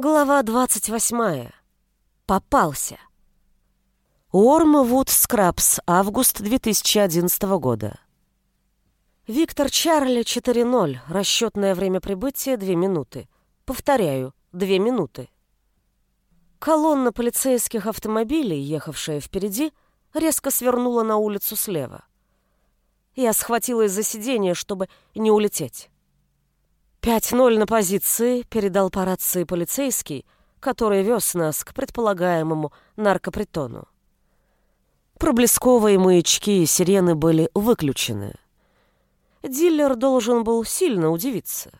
Глава 28. Попался. Уормвуд Скрабс, август 2011 года. Виктор Чарли 4.0. Расчетное время прибытия 2 минуты. Повторяю, 2 минуты. Колонна полицейских автомобилей, ехавшая впереди, резко свернула на улицу слева. Я схватилась за сиденье, чтобы не улететь. «Пять ноль на позиции», — передал по рации полицейский, который вез нас к предполагаемому наркопритону. Проблесковые маячки и сирены были выключены. Диллер должен был сильно удивиться.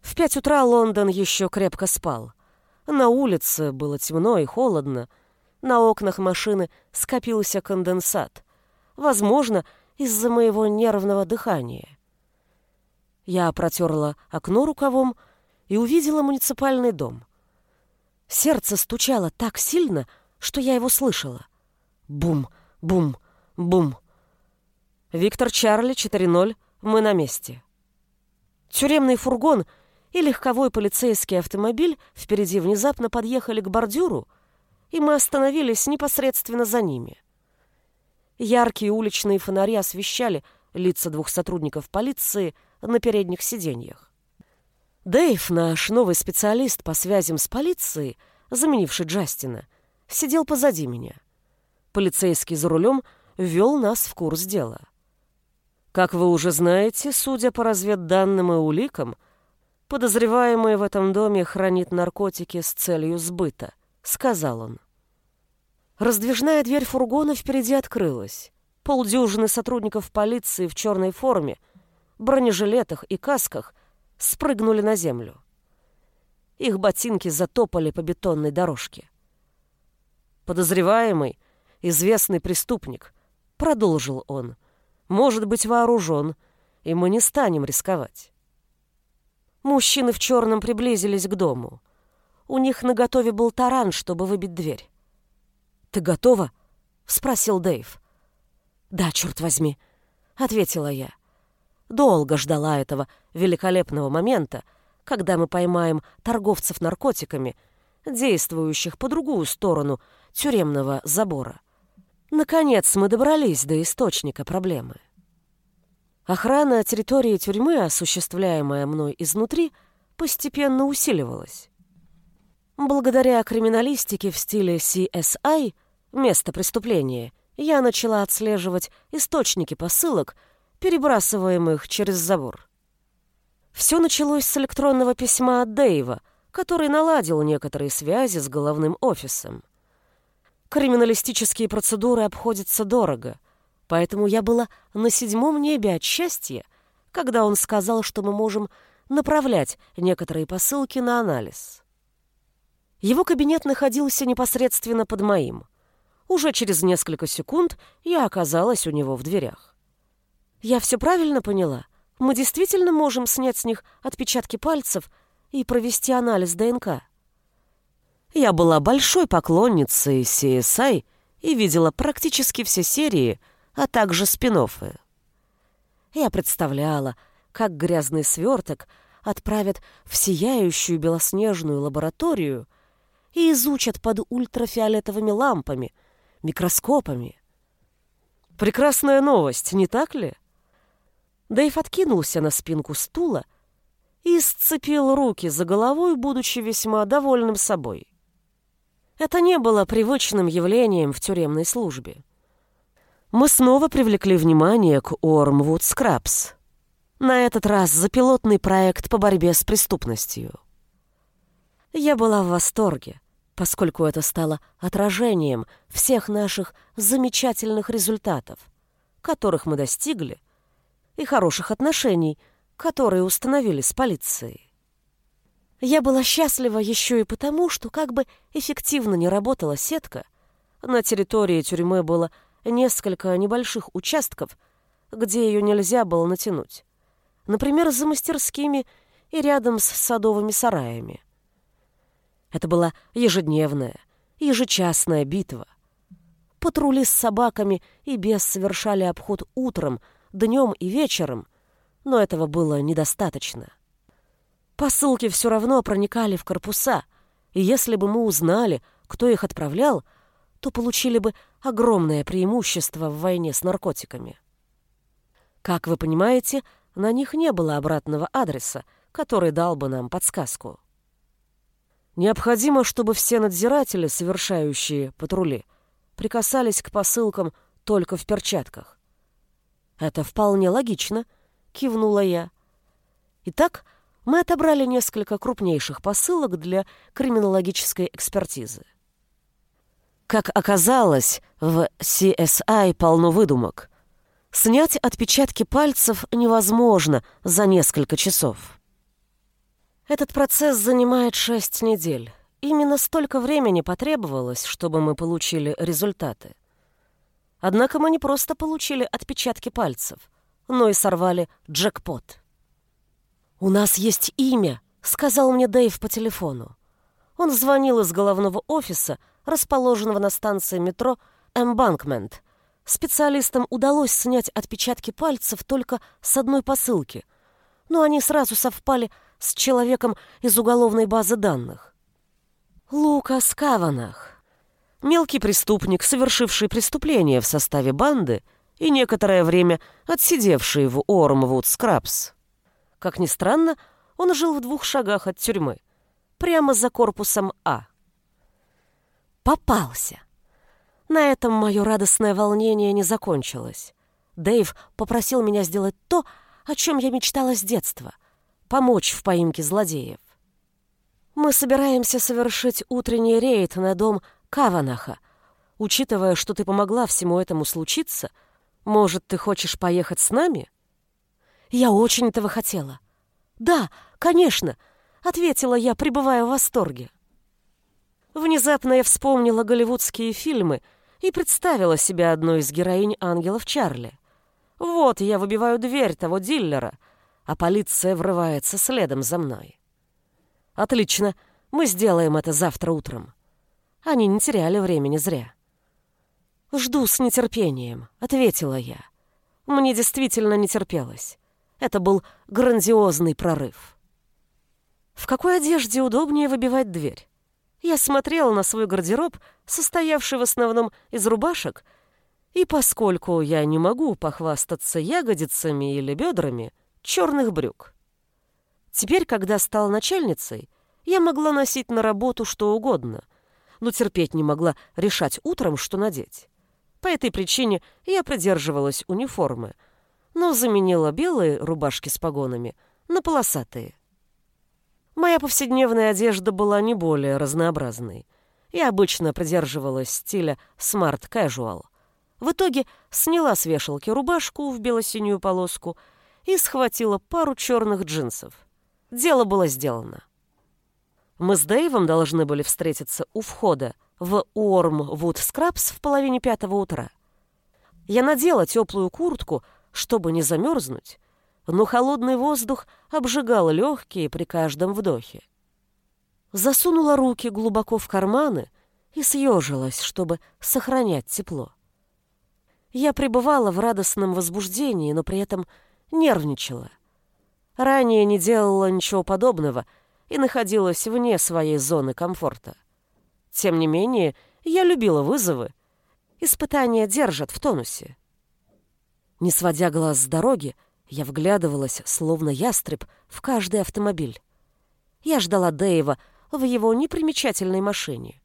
В пять утра Лондон еще крепко спал. На улице было темно и холодно. На окнах машины скопился конденсат. Возможно, из-за моего нервного дыхания. Я протерла окно рукавом и увидела муниципальный дом. Сердце стучало так сильно, что я его слышала. Бум, бум, бум. Виктор Чарли, 4-0, мы на месте. Тюремный фургон и легковой полицейский автомобиль впереди внезапно подъехали к бордюру, и мы остановились непосредственно за ними. Яркие уличные фонари освещали лица двух сотрудников полиции — на передних сиденьях. Дэйв, наш новый специалист по связям с полицией, заменивший Джастина, сидел позади меня. Полицейский за рулем ввел нас в курс дела. Как вы уже знаете, судя по разведданным и уликам, подозреваемый в этом доме хранит наркотики с целью сбыта, сказал он. Раздвижная дверь фургона впереди открылась. Полдюжины сотрудников полиции в черной форме — бронежилетах и касках спрыгнули на землю. Их ботинки затопали по бетонной дорожке. Подозреваемый, известный преступник, продолжил он, может быть вооружен, и мы не станем рисковать. Мужчины в черном приблизились к дому. У них наготове был таран, чтобы выбить дверь. «Ты готова?» — спросил Дэйв. «Да, черт возьми», — ответила я. Долго ждала этого великолепного момента, когда мы поймаем торговцев наркотиками, действующих по другую сторону тюремного забора. Наконец мы добрались до источника проблемы. Охрана территории тюрьмы, осуществляемая мной изнутри, постепенно усиливалась. Благодаря криминалистике в стиле CSI, место преступления, я начала отслеживать источники посылок, перебрасываемых через забор. Все началось с электронного письма от Дэйва, который наладил некоторые связи с головным офисом. Криминалистические процедуры обходятся дорого, поэтому я была на седьмом небе от счастья, когда он сказал, что мы можем направлять некоторые посылки на анализ. Его кабинет находился непосредственно под моим. Уже через несколько секунд я оказалась у него в дверях. Я все правильно поняла? Мы действительно можем снять с них отпечатки пальцев и провести анализ ДНК? Я была большой поклонницей CSI и видела практически все серии, а также спин -оффы. Я представляла, как грязный сверток отправят в сияющую белоснежную лабораторию и изучат под ультрафиолетовыми лампами, микроскопами. Прекрасная новость, не так ли? Дэйв откинулся на спинку стула и сцепил руки за головой, будучи весьма довольным собой. Это не было привычным явлением в тюремной службе. Мы снова привлекли внимание к Ормвуд Скрабс. На этот раз за пилотный проект по борьбе с преступностью. Я была в восторге, поскольку это стало отражением всех наших замечательных результатов, которых мы достигли и хороших отношений, которые установили с полицией. Я была счастлива еще и потому, что как бы эффективно не работала сетка, на территории тюрьмы было несколько небольших участков, где ее нельзя было натянуть. Например, за мастерскими и рядом с садовыми сараями. Это была ежедневная, ежечасная битва. Патрули с собаками и без совершали обход утром, днем и вечером, но этого было недостаточно. Посылки все равно проникали в корпуса, и если бы мы узнали, кто их отправлял, то получили бы огромное преимущество в войне с наркотиками. Как вы понимаете, на них не было обратного адреса, который дал бы нам подсказку. Необходимо, чтобы все надзиратели, совершающие патрули, прикасались к посылкам только в перчатках. «Это вполне логично», — кивнула я. Итак, мы отобрали несколько крупнейших посылок для криминологической экспертизы. Как оказалось, в CSI полно выдумок. Снять отпечатки пальцев невозможно за несколько часов. Этот процесс занимает шесть недель. Именно столько времени потребовалось, чтобы мы получили результаты. Однако мы не просто получили отпечатки пальцев, но и сорвали джекпот. «У нас есть имя», — сказал мне Дэйв по телефону. Он звонил из головного офиса, расположенного на станции метро «Эмбанкмент», Специалистам удалось снять отпечатки пальцев только с одной посылки, но они сразу совпали с человеком из уголовной базы данных. Лукас Каванах. Мелкий преступник, совершивший преступление в составе банды и некоторое время отсидевший в Ормвуд Скрабс. Как ни странно, он жил в двух шагах от тюрьмы, прямо за корпусом А. Попался. На этом мое радостное волнение не закончилось. Дэйв попросил меня сделать то, о чем я мечтала с детства — помочь в поимке злодеев. Мы собираемся совершить утренний рейд на дом Каванаха. Учитывая, что ты помогла всему этому случиться, может, ты хочешь поехать с нами? Я очень этого хотела. Да, конечно, ответила я, пребывая в восторге. Внезапно я вспомнила голливудские фильмы — и представила себя одной из героинь ангелов Чарли. Вот я выбиваю дверь того диллера, а полиция врывается следом за мной. Отлично, мы сделаем это завтра утром. Они не теряли времени зря. «Жду с нетерпением», — ответила я. Мне действительно не терпелось. Это был грандиозный прорыв. В какой одежде удобнее выбивать дверь? Я смотрела на свой гардероб, состоявший в основном из рубашек, и поскольку я не могу похвастаться ягодицами или бедрами, черных брюк. Теперь, когда стала начальницей, я могла носить на работу что угодно, но терпеть не могла решать утром, что надеть. По этой причине я придерживалась униформы, но заменила белые рубашки с погонами на полосатые. Моя повседневная одежда была не более разнообразной. Я обычно придерживалась стиля smart casual. В итоге сняла с вешалки рубашку в бело-синюю полоску и схватила пару черных джинсов. Дело было сделано. Мы с Дэйвом должны были встретиться у входа в Уормвуд Скрабс в половине пятого утра. Я надела теплую куртку, чтобы не замерзнуть, но холодный воздух обжигал легкие при каждом вдохе. Засунула руки глубоко в карманы и съежилась, чтобы сохранять тепло. Я пребывала в радостном возбуждении, но при этом нервничала. Ранее не делала ничего подобного и находилась вне своей зоны комфорта. Тем не менее, я любила вызовы. Испытания держат в тонусе. Не сводя глаз с дороги, я вглядывалась, словно ястреб, в каждый автомобиль. Я ждала Дэйва в его непримечательной машине.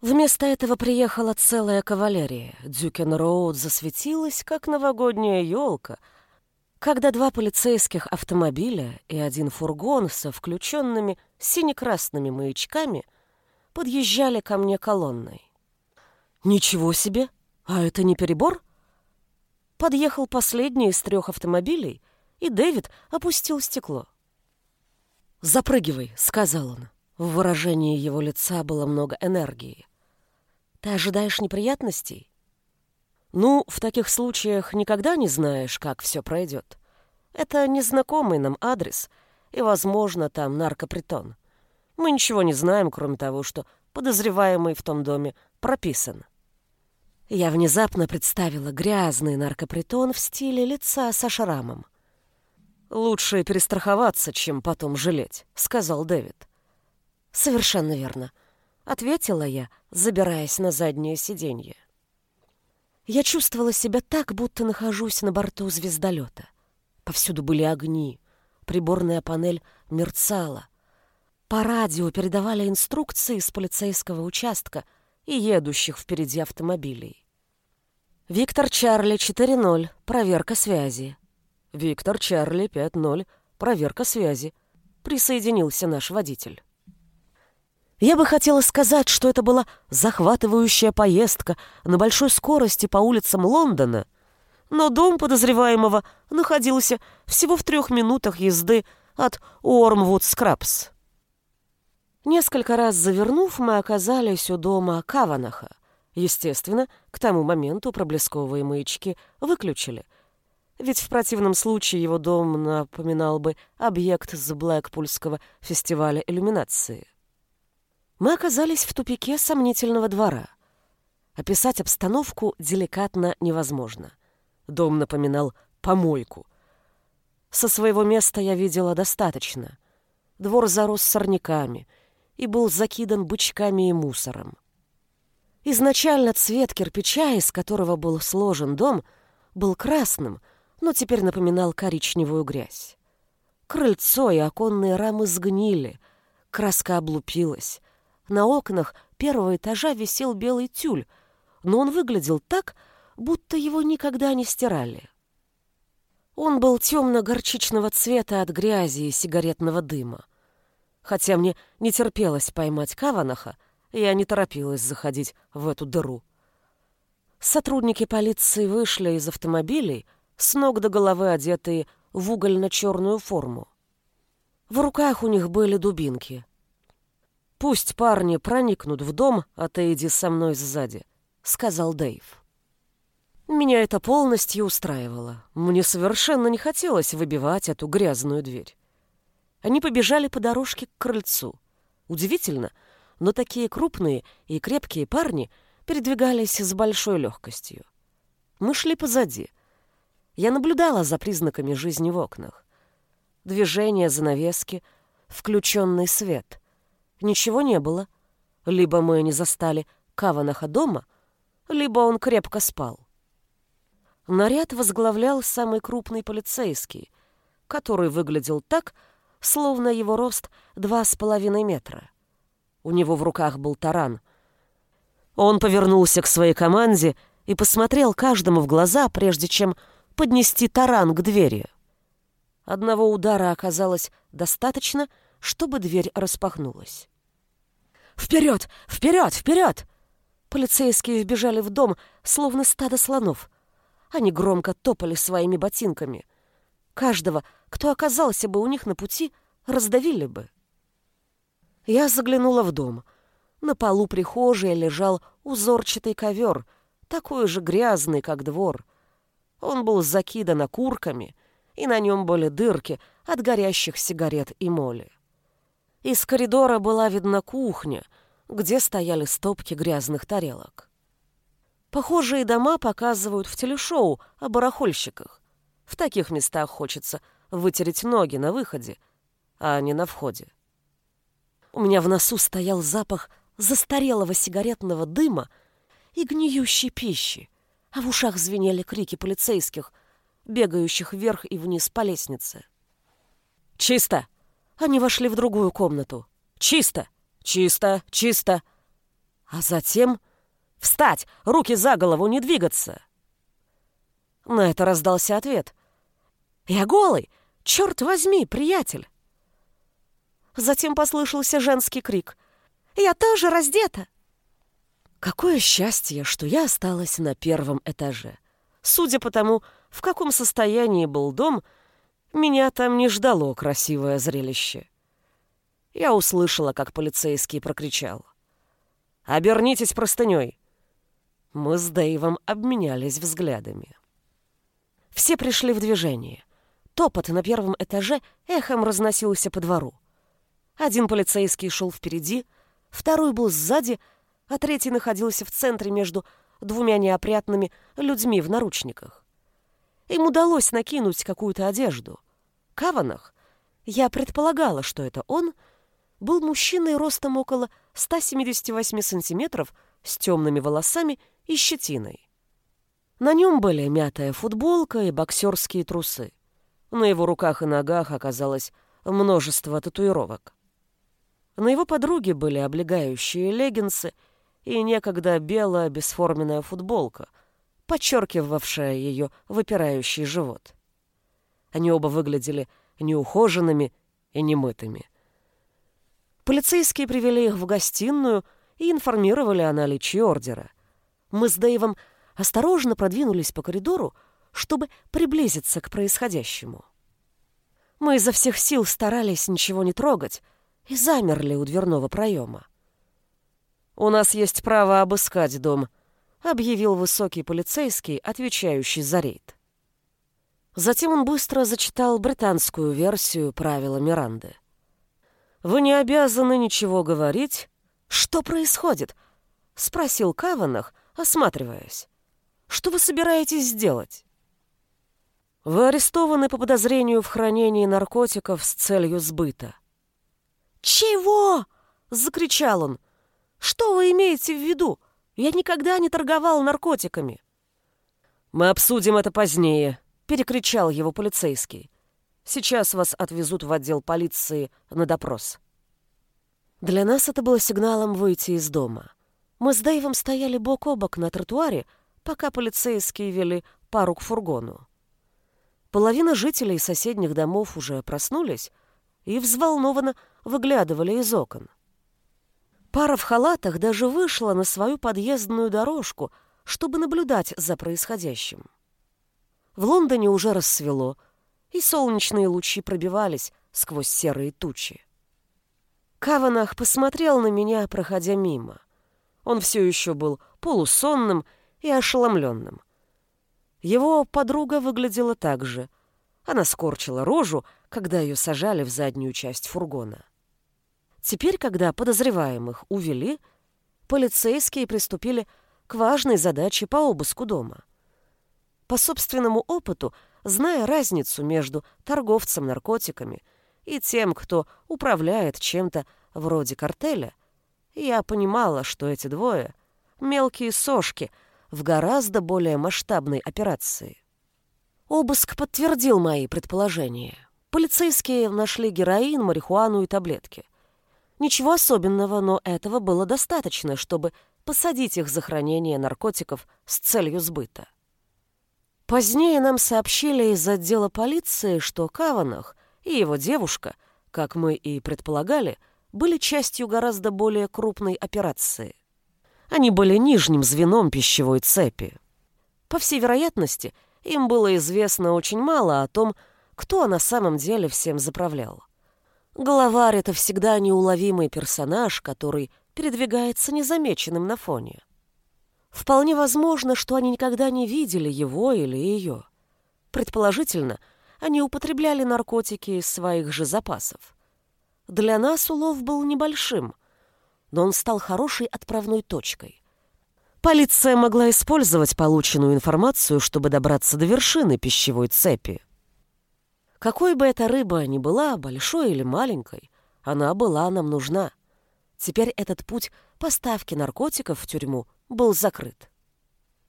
Вместо этого приехала целая кавалерия. Дюкен-Роуд засветилась, как новогодняя елка, когда два полицейских автомобиля и один фургон со включенными сине-красными маячками подъезжали ко мне колонной. «Ничего себе! А это не перебор?» Подъехал последний из трех автомобилей, и Дэвид опустил стекло. «Запрыгивай», — сказал он. В выражении его лица было много энергии. «Ты ожидаешь неприятностей?» «Ну, в таких случаях никогда не знаешь, как все пройдет. Это незнакомый нам адрес, и, возможно, там наркопритон. Мы ничего не знаем, кроме того, что подозреваемый в том доме прописан. Я внезапно представила грязный наркопритон в стиле лица со шрамом. «Лучше перестраховаться, чем потом жалеть», — сказал Дэвид. «Совершенно верно», — ответила я, забираясь на заднее сиденье. Я чувствовала себя так, будто нахожусь на борту звездолета. Повсюду были огни, приборная панель мерцала. По радио передавали инструкции с полицейского участка и едущих впереди автомобилей. «Виктор Чарли 4.0. Проверка связи». «Виктор Чарли 5.0. Проверка связи», — присоединился наш водитель. Я бы хотела сказать, что это была захватывающая поездка на большой скорости по улицам Лондона, но дом подозреваемого находился всего в трех минутах езды от Уормвуд Скрабс. Несколько раз завернув, мы оказались у дома Каванаха. Естественно, к тому моменту проблесковые маячки выключили, ведь в противном случае его дом напоминал бы объект с Блэкпульского фестиваля иллюминации. Мы оказались в тупике сомнительного двора. Описать обстановку деликатно невозможно. Дом напоминал помойку. Со своего места я видела достаточно. Двор зарос сорняками и был закидан бычками и мусором. Изначально цвет кирпича, из которого был сложен дом, был красным, но теперь напоминал коричневую грязь. Крыльцо и оконные рамы сгнили, краска облупилась, на окнах первого этажа висел белый тюль, но он выглядел так, будто его никогда не стирали. Он был темно-горчичного цвета от грязи и сигаретного дыма. Хотя мне не терпелось поймать Каванаха, я не торопилась заходить в эту дыру. Сотрудники полиции вышли из автомобилей, с ног до головы одетые в угольно-черную форму. В руках у них были дубинки. «Пусть парни проникнут в дом, а ты иди со мной сзади», — сказал Дэйв. Меня это полностью устраивало. Мне совершенно не хотелось выбивать эту грязную дверь. Они побежали по дорожке к крыльцу. Удивительно, но такие крупные и крепкие парни передвигались с большой легкостью. Мы шли позади. Я наблюдала за признаками жизни в окнах. Движение занавески, включенный свет. Ничего не было. Либо мы не застали Каванаха дома, либо он крепко спал. Наряд возглавлял самый крупный полицейский, который выглядел так, словно его рост два с половиной метра. У него в руках был таран. Он повернулся к своей команде и посмотрел каждому в глаза, прежде чем поднести таран к двери. Одного удара оказалось достаточно, чтобы дверь распахнулась. «Вперед! Вперед! Вперед!» Полицейские вбежали в дом, словно стадо слонов. Они громко топали своими ботинками. Каждого, кто оказался бы у них на пути, раздавили бы. Я заглянула в дом. На полу прихожей лежал узорчатый ковер, такой же грязный, как двор. Он был закидан окурками, и на нем были дырки от горящих сигарет и моли. Из коридора была видна кухня, где стояли стопки грязных тарелок. Похожие дома показывают в телешоу о барахольщиках. В таких местах хочется вытереть ноги на выходе, а не на входе. У меня в носу стоял запах застарелого сигаретного дыма и гниющей пищи, а в ушах звенели крики полицейских, бегающих вверх и вниз по лестнице. «Чисто!» Они вошли в другую комнату. «Чисто! Чисто! Чисто!» А затем «Встать! Руки за голову, не двигаться!» На это раздался ответ. «Я голый! Черт возьми, приятель!» Затем послышался женский крик. «Я тоже раздета!» Какое счастье, что я осталась на первом этаже. Судя по тому, в каком состоянии был дом, меня там не ждало красивое зрелище. Я услышала, как полицейский прокричал. «Обернитесь простыней!» Мы с Дэйвом обменялись взглядами. Все пришли в движение. Топот на первом этаже эхом разносился по двору. Один полицейский шел впереди, второй был сзади, а третий находился в центре между двумя неопрятными людьми в наручниках. Им удалось накинуть какую-то одежду. Каванах, я предполагала, что это он, был мужчиной ростом около 178 сантиметров с темными волосами и щетиной. На нем были мятая футболка и боксерские трусы. На его руках и ногах оказалось множество татуировок. На его подруге были облегающие леггинсы и некогда белая бесформенная футболка, подчеркивавшая ее выпирающий живот. Они оба выглядели неухоженными и немытыми. Полицейские привели их в гостиную и информировали о наличии ордера. Мы с Дэйвом осторожно продвинулись по коридору, чтобы приблизиться к происходящему. Мы изо всех сил старались ничего не трогать и замерли у дверного проема. «У нас есть право обыскать дом», — объявил высокий полицейский, отвечающий за рейд. Затем он быстро зачитал британскую версию правила Миранды. «Вы не обязаны ничего говорить». «Что происходит?» — спросил Каванах, осматриваясь. «Что вы собираетесь сделать?» Вы арестованы по подозрению в хранении наркотиков с целью сбыта. «Чего?» — закричал он. «Что вы имеете в виду? Я никогда не торговал наркотиками». «Мы обсудим это позднее», — перекричал его полицейский. «Сейчас вас отвезут в отдел полиции на допрос». Для нас это было сигналом выйти из дома. Мы с Дэйвом стояли бок о бок на тротуаре, пока полицейские вели пару к фургону. Половина жителей соседних домов уже проснулись и взволнованно выглядывали из окон. Пара в халатах даже вышла на свою подъездную дорожку, чтобы наблюдать за происходящим. В Лондоне уже рассвело, и солнечные лучи пробивались сквозь серые тучи. Каванах посмотрел на меня, проходя мимо. Он все еще был полусонным и ошеломленным. Его подруга выглядела так же. Она скорчила рожу, когда ее сажали в заднюю часть фургона. Теперь, когда подозреваемых увели, полицейские приступили к важной задаче по обыску дома. По собственному опыту, зная разницу между торговцем наркотиками и тем, кто управляет чем-то вроде картеля, я понимала, что эти двое — мелкие сошки — в гораздо более масштабной операции. Обыск подтвердил мои предположения. Полицейские нашли героин, марихуану и таблетки. Ничего особенного, но этого было достаточно, чтобы посадить их за хранение наркотиков с целью сбыта. Позднее нам сообщили из отдела полиции, что Каванах и его девушка, как мы и предполагали, были частью гораздо более крупной операции. Они были нижним звеном пищевой цепи. По всей вероятности, им было известно очень мало о том, кто на самом деле всем заправлял. Главарь — это всегда неуловимый персонаж, который передвигается незамеченным на фоне. Вполне возможно, что они никогда не видели его или ее. Предположительно, они употребляли наркотики из своих же запасов. Для нас улов был небольшим, но он стал хорошей отправной точкой. Полиция могла использовать полученную информацию, чтобы добраться до вершины пищевой цепи. Какой бы эта рыба ни была, большой или маленькой, она была нам нужна. Теперь этот путь поставки наркотиков в тюрьму был закрыт.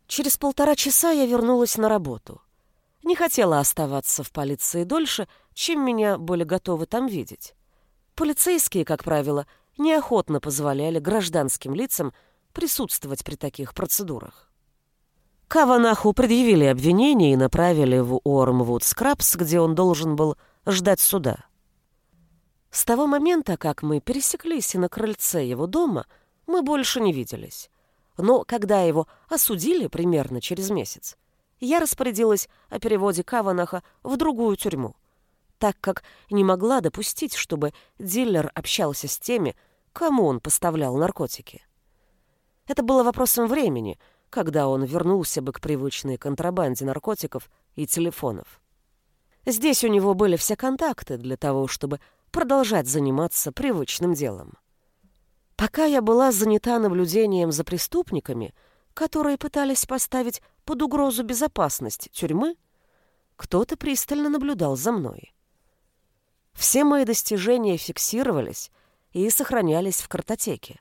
Через полтора часа я вернулась на работу. Не хотела оставаться в полиции дольше, чем меня были готовы там видеть. Полицейские, как правило, неохотно позволяли гражданским лицам присутствовать при таких процедурах. Каванаху предъявили обвинение и направили в Уормвуд Скрабс, где он должен был ждать суда. С того момента, как мы пересеклись и на крыльце его дома, мы больше не виделись. Но когда его осудили примерно через месяц, я распорядилась о переводе Каванаха в другую тюрьму, так как не могла допустить, чтобы дилер общался с теми, кому он поставлял наркотики. Это было вопросом времени, когда он вернулся бы к привычной контрабанде наркотиков и телефонов. Здесь у него были все контакты для того, чтобы продолжать заниматься привычным делом. Пока я была занята наблюдением за преступниками, которые пытались поставить под угрозу безопасность тюрьмы, кто-то пристально наблюдал за мной. Все мои достижения фиксировались и сохранялись в картотеке.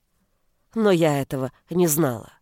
Но я этого не знала.